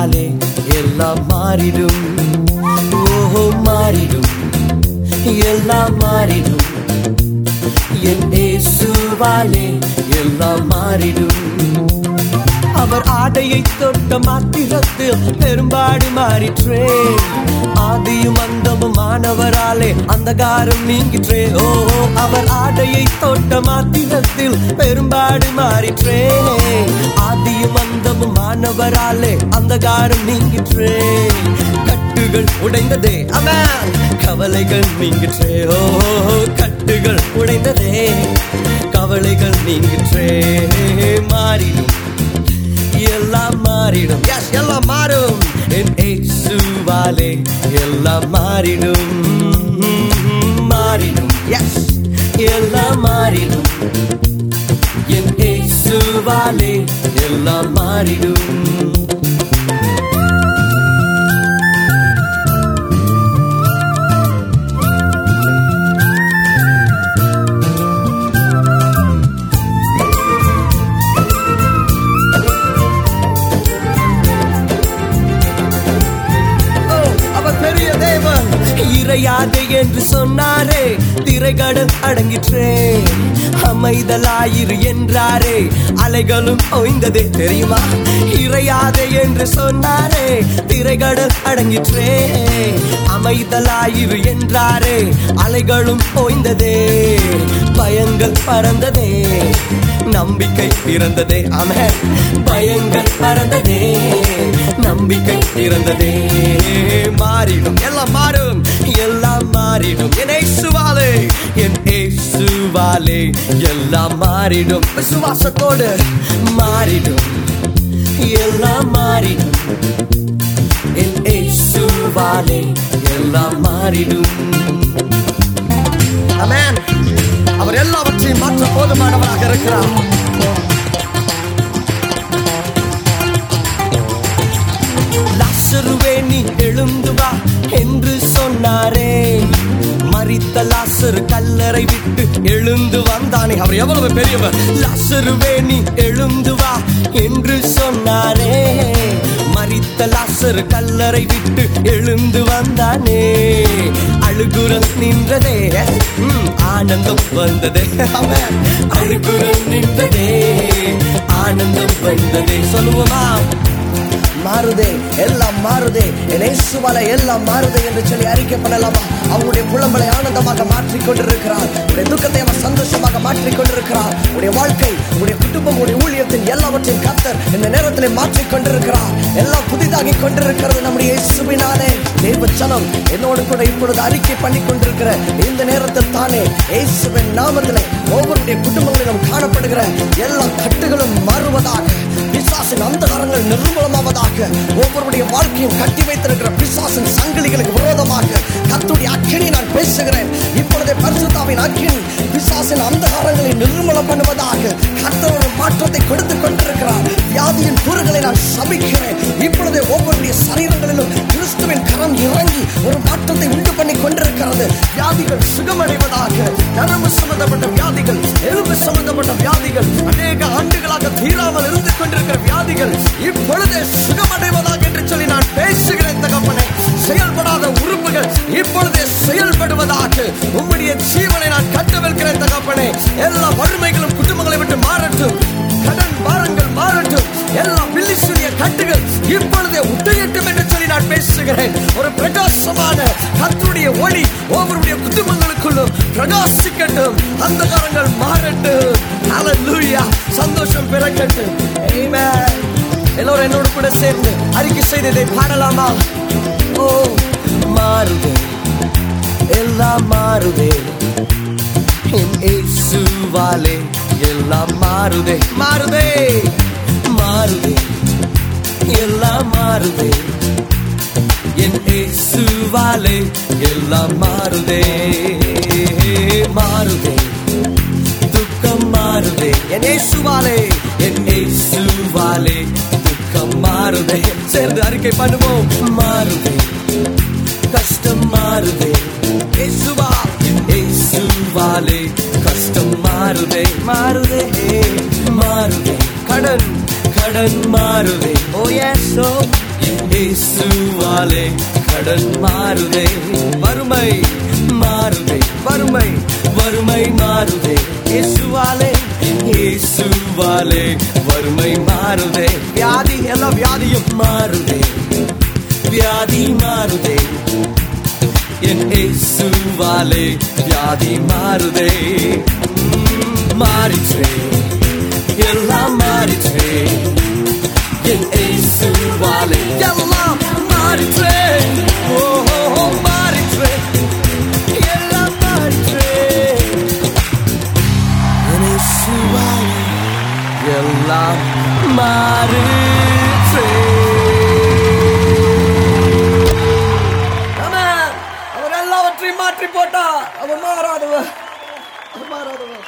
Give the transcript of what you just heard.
வந்தாலே எல்லாம் மாறிடும் ஓஹோ மாறிடும் எல்லாம் மாறிடும் என்னே சுவாலே எல்லாம் மாறிடும் அவர் ஆடையை தொட்ட மாத்திரத்தில் பெரும்பாடு மாறிற்றே ஆதியும் அந்தமும் ஆனவராலே அந்தகாரம் நீங்கிற்றே ஓ அவர் ஆடையை தொட்ட மாத்திரத்தில் பெரும்பாடு மாறிற்றே ஆதியும் அந்தமும் ஆனவராலே அந்தகாரம் நீங்கிற்றே. கட்டுகள் உடைந்ததே அவன் கவலைகள் நீங்கிற்றே. ஓ கட்டுகள் உடைந்ததே. கவலைகள் நீங்கிற்றே. மாறிடும். எல்லாம் மாறிடும். எஸ் எல்லாம் மாறும். என் ஏசுவாலே எல்லாம் மாறிடும். மாறிடும். எஸ் எல்லாம் மாறிடும். என் ஏசுவாலே எல்லாம் மாறிடும். இறையாது என்று சொன்னாரே. திரைகடல் அடங்கிற்றே. அமைதலாயிரு என்றாரே. அலைகளும் ஓய்ந்ததே தெரியுமா? இறையாதே என்று சொன்னாரே. திரைகடல் அடங்கிற்றே. அமைதலாயிரு என்றாரே. அலைகளும் ஓய்ந்ததே. பயங்கள் பறந்ததே. நம்பிக்கை பிறந்ததே ஆமென். பயங்கள் பறந்ததே நம்பிக்கை பிறந்ததே. மாறிடும் எல்லாம் மாறும் எல்லாம் மாறிடும். என் ஏசுவாலே என் ஏசுவாலே எல்லாம் மாறிடும். விசுவாசத்தோடு மாறிடும் எல்லாம் மாறிடும். என் ஏசுவாலே எல்லாம் மாறிடும். அமேன் அவர் எல்லாவற்றையும் மாற்ற போதுமானவர் போதுமானவராக இருக்கிறார் லாசருவே நீ எழுந்து வா என்று சொன்னாரே. மறித்த லாசர் கல்லறை விட்டு எழுந்து வந்தானே. அவர் எவ்வளவு பெரியவர். லாசருவே நீ எழுந்து வா என்று சொன்னாரே. மரித்த லாசர் கல்லறை விட்டு எழுந்து வந்தானே. அழுகுரம் நின்றதே. ஆனந்தம் வந்ததே. ஆமென். நின்றதே. ஆனந்தம் வந்ததே. சொல்லுவோமா? மாறுதே. எல்லாம் மாறுதே. என் இயேசுவால எல்லாம் மாறுதே என்று சொல்லி அறிக்கை பண்ணலாமா அவருடைய புலம்பலை ஆனந்தமாக மாற்றிக் கொண்டிருக்கிறார் உடைய துக்கத்தை அவர் சந்தோஷமாக மாற்றிக் கொண்டிருக்கிறார் உடைய வாழ்க்கை உடைய குடும்பம் இந்த மாற்றிக் கொண்டிருக்கிறார். எல்லாம் புதிதாகி கொண்டிருக்கிறது நம்முடைய இயேசுவினாலே. தேவ சனம் என்னோடு கூட இப்பொழுது அறிக்கை பண்ணி கொண்டிருக்கிற இந்த நேரத்தில் தானே இயேசுவின் நாமத்திலே ஒவ்வொருடைய குடும்பங்களிலும் காணப்படுகிற எல்லா கட்டுகளும் மாறுவதாக பிசாசின் அந்தகாரங்கள் நிர்மூலமாவதாக ஒவ்வொருடைய வாழ்க்கையும் கட்டி வைத்திருக்கிற பிசாசின் சங்கிலிகளுக்கு விரோதமாக கத்துடைய அக்கினி நான் பேசுகிறேன். இப்பொழுதே பரிசுத்தாவின் அக்கினி பிசாசின் அந்தகாரங்களை நிர்மூலம் பண்ணுவதாக கத்தரோட மாற்றத்தை கொடுத்து கொண்டிருக்கிறார். வியாதியின் கூறுகளை நான் சபிக்கிறேன். இப்பொழுது ஒவ்வொருடைய சரீரங்களிலும் கிறிஸ்துவின் கரம் இறங்கி ஒரு மாற்றத்தை உண்டு பண்ணி கொண்டிருக்கிறது. வியாதிகள் சுகமடைவதாக நரம்பு சம்பந்தப்பட்ட வியாதிகள் எலும்பு சம்பந்தப்பட்ட வியாதிகள் அநேக ஆண்டுகளாக தீராமல் இருந்து கொண்டிருக்கிற வியாதிகள் இப்பொழுதே சுகமடைவதாக பேசுகிறேன் ஒரு பிரகாசமான கத்தருடைய ஒளி ஒவ்வொருடைய குடும்பங்களுக்குள்ளும் பிரகாசிக்கட்டும். அந்த அந்தகாரங்கள் மாறட்டும். ஹalleluya சந்தோஷம் பிறக்கட்டும். எல்லோரும் என்னோட கூட சேர்ந்து அறிக்கை செய்ததை பாடலாமா? ஓ மாறுதே. எல்லாம் மாறுதே. என் இயேசுவாலே எல்லாம் மாறுதே. மாறுதே. மாறுதே. எல்லாம் மாறுதே. என் இயேசுவாலே எல்லாம் மாறுதே மாறுதே. துக்கம் மாறுதே. என் இயேசுவாலே என் இயேசுவாலே துக்கம் மாறுதே. சேர்ந்து அறிக்கை பண்ணுவோம். மாறுதே. கஷ்டம் மாறுதே. இயேசுவா என் இயேசுவாலே கஷ்டம் மாறுதே. மாறுதே மாறுதே. கடன் கடன் மாறுதே. Oh, ஓ ஏசோ oh. இயேசுவாலே கடன் மாறுதே வறுமை மாறுதே வறுமை வறுமை மாறுதே. இயேசுவாலே இயேசுவாலே வறுமை மாறுதே. வியாதி எல்லா வியாதியும் மாறுதே வியாதி மாறுதே. என் இயேசுவாலே வியாதி மாறுதே. மாறிச்சே. எல்லாம் அவர் எல்லாவற்றையும் மாற்றி போட்டார் அவர் மாறாதவர் அவர் மாறாதவர்